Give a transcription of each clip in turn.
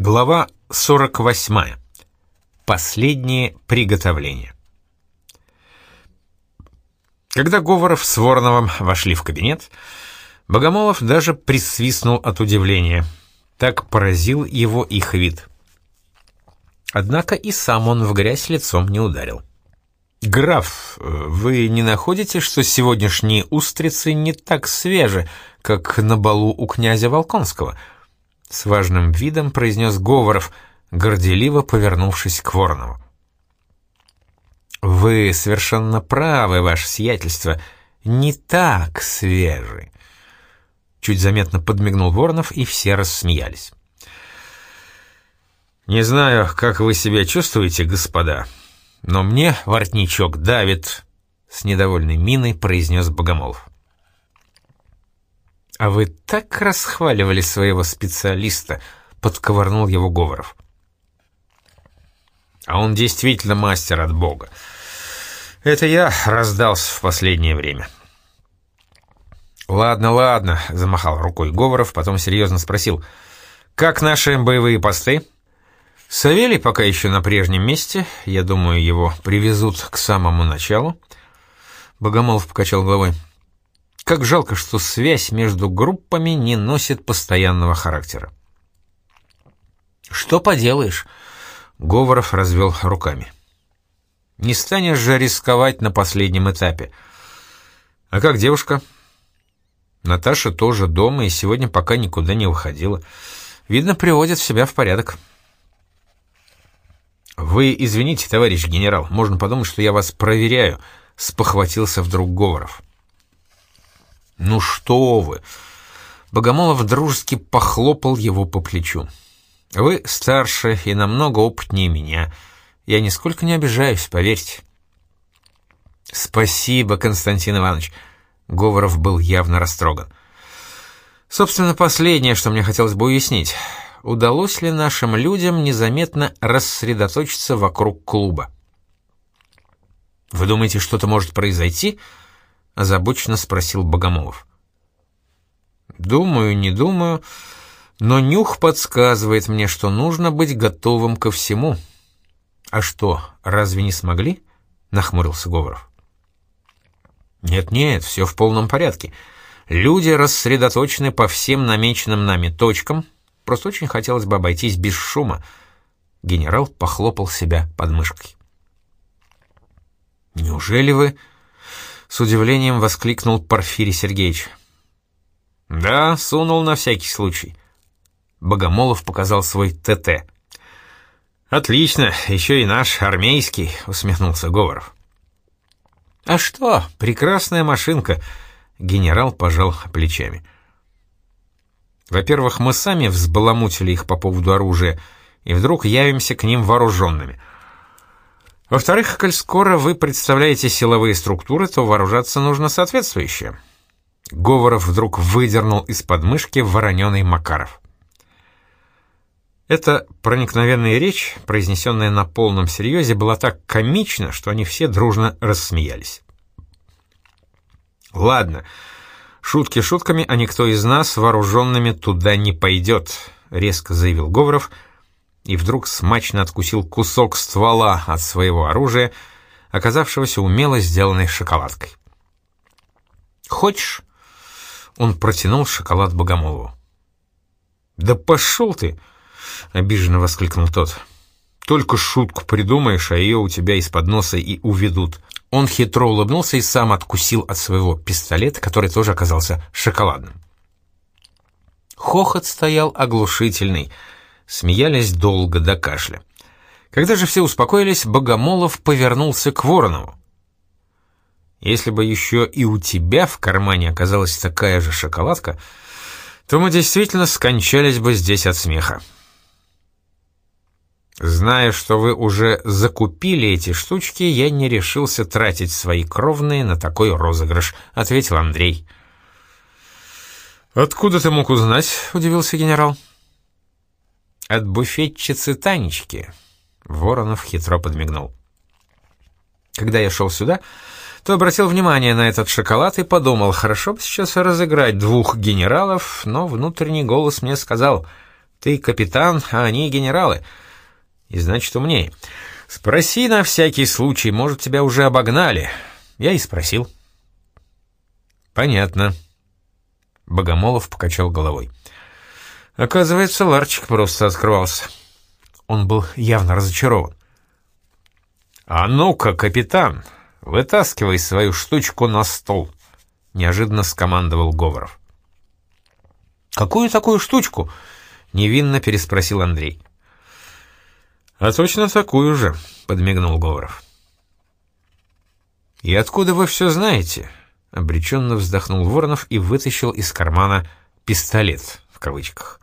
Глава 48. Последнее приготовление. Когда Говоров с Вороновым вошли в кабинет, Богомолов даже присвистнул от удивления. Так поразил его их вид. Однако и сам он в грязь лицом не ударил. «Граф, вы не находите, что сегодняшние устрицы не так свежи, как на балу у князя Волконского?» С важным видом произнес Говоров, горделиво повернувшись к Воронову. «Вы совершенно правы, ваше сиятельство, не так свежий». Чуть заметно подмигнул Воронов, и все рассмеялись. «Не знаю, как вы себя чувствуете, господа, но мне воротничок давит», — с недовольной миной произнес Богомолов. «А вы так расхваливали своего специалиста», — подковырнул его Говоров. «А он действительно мастер от Бога. Это я раздался в последнее время». «Ладно, ладно», — замахал рукой Говоров, потом серьезно спросил. «Как наши боевые посты?» «Савелий пока еще на прежнем месте. Я думаю, его привезут к самому началу». Богомолов покачал головой. Как жалко, что связь между группами не носит постоянного характера. «Что поделаешь?» — Говоров развел руками. «Не станешь же рисковать на последнем этапе. А как девушка?» Наташа тоже дома и сегодня пока никуда не выходила. Видно, приводит себя в порядок. «Вы извините, товарищ генерал, можно подумать, что я вас проверяю», — спохватился вдруг Говоров. «Ну что вы!» Богомолов дружески похлопал его по плечу. «Вы старше и намного опытнее меня. Я нисколько не обижаюсь, поверьте». «Спасибо, Константин Иванович». Говоров был явно растроган. «Собственно, последнее, что мне хотелось бы уяснить. Удалось ли нашим людям незаметно рассредоточиться вокруг клуба?» «Вы думаете, что-то может произойти?» Озабоченно спросил Богомолов. «Думаю, не думаю, но нюх подсказывает мне, что нужно быть готовым ко всему». «А что, разве не смогли?» — нахмурился Говоров. «Нет-нет, все в полном порядке. Люди рассредоточены по всем намеченным нами точкам. Просто очень хотелось бы обойтись без шума». Генерал похлопал себя под мышкой. «Неужели вы с удивлением воскликнул Порфирий Сергеевич. «Да, сунул на всякий случай». Богомолов показал свой ТТ. «Отлично, еще и наш армейский», — усмехнулся Говоров. «А что, прекрасная машинка», — генерал пожал плечами. «Во-первых, мы сами взбаламутили их по поводу оружия, и вдруг явимся к ним вооруженными. Во-вторых, коль скоро вы представляете силовые структуры, то вооружаться нужно соответствующе. Говоров вдруг выдернул из подмышки вороненый Макаров. Эта проникновенная речь, произнесенная на полном серьезе, была так комична, что они все дружно рассмеялись. «Ладно, шутки шутками, а никто из нас вооруженными туда не пойдет», — резко заявил Говоров, — и вдруг смачно откусил кусок ствола от своего оружия, оказавшегося умело сделанной шоколадкой. «Хочешь?» — он протянул шоколад Богомолову. «Да пошел ты!» — обиженно воскликнул тот. «Только шутку придумаешь, а ее у тебя из-под носа и уведут». Он хитро улыбнулся и сам откусил от своего пистолета, который тоже оказался шоколадным. Хохот стоял оглушительный — Смеялись долго до кашля. Когда же все успокоились, Богомолов повернулся к Воронову. «Если бы еще и у тебя в кармане оказалась такая же шоколадка, то мы действительно скончались бы здесь от смеха». «Зная, что вы уже закупили эти штучки, я не решился тратить свои кровные на такой розыгрыш», — ответил Андрей. «Откуда ты мог узнать?» — удивился генерал. «От буфетчицы Танечки», — Воронов хитро подмигнул. Когда я шел сюда, то обратил внимание на этот шоколад и подумал, хорошо бы сейчас разыграть двух генералов, но внутренний голос мне сказал, Ты капитан, а они генералы. И значит, умнее. Спроси на всякий случай, может, тебя уже обогнали. Я и спросил. Понятно. Богомолов покачал головой. Оказывается, ларчик просто открывался. Он был явно разочарован. «А ну-ка, капитан, вытаскивай свою штучку на стол», — неожиданно скомандовал Говоров. «Какую такую штучку?» — невинно переспросил Андрей. «А точно такую же», — подмигнул Говоров. «И откуда вы все знаете?» — обреченно вздохнул Воронов и вытащил из кармана «пистолет» в кавычках.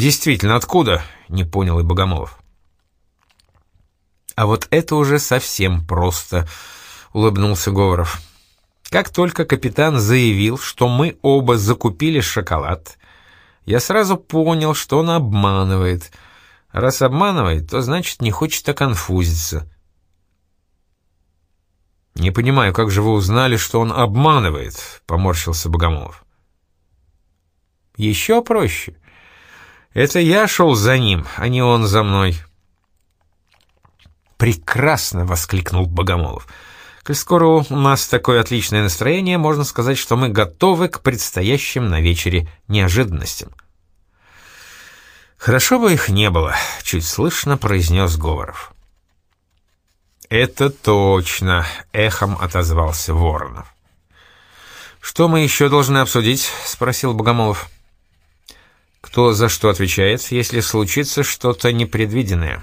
«Действительно, откуда?» — не понял и Богомолов. «А вот это уже совсем просто», — улыбнулся Говоров. «Как только капитан заявил, что мы оба закупили шоколад, я сразу понял, что он обманывает. Раз обманывает, то значит не хочет оконфузиться». «Не понимаю, как же вы узнали, что он обманывает?» — поморщился Богомолов. «Еще проще. Это я шел за ним, а не он за мной». «Прекрасно!» — воскликнул Богомолов. «Коль скоро у нас такое отличное настроение, можно сказать, что мы готовы к предстоящим на вечере неожиданностям». «Хорошо бы их не было», — чуть слышно произнес Говоров. «Это точно», — эхом отозвался Воронов. «Что мы еще должны обсудить?» — спросил Богомолов. «Кто за что отвечает, если случится что-то непредвиденное?»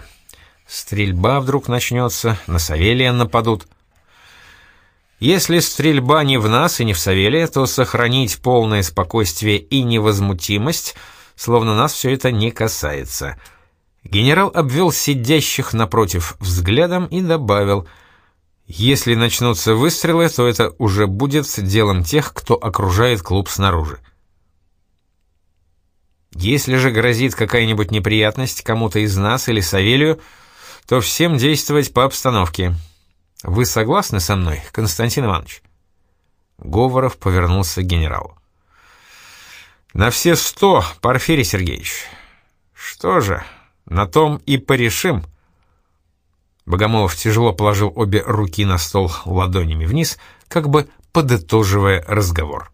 Стрельба вдруг начнется, на Савелия нападут. Если стрельба не в нас и не в Савелия, то сохранить полное спокойствие и невозмутимость, словно нас все это не касается. Генерал обвел сидящих напротив взглядом и добавил, «Если начнутся выстрелы, то это уже будет делом тех, кто окружает клуб снаружи». Если же грозит какая-нибудь неприятность кому-то из нас или Савелию, то всем действовать по обстановке. Вы согласны со мной, Константин Иванович?» Говоров повернулся к генералу. «На все сто, Порфирий Сергеевич. Что же, на том и порешим». Богомолов тяжело положил обе руки на стол ладонями вниз, как бы подытоживая разговор.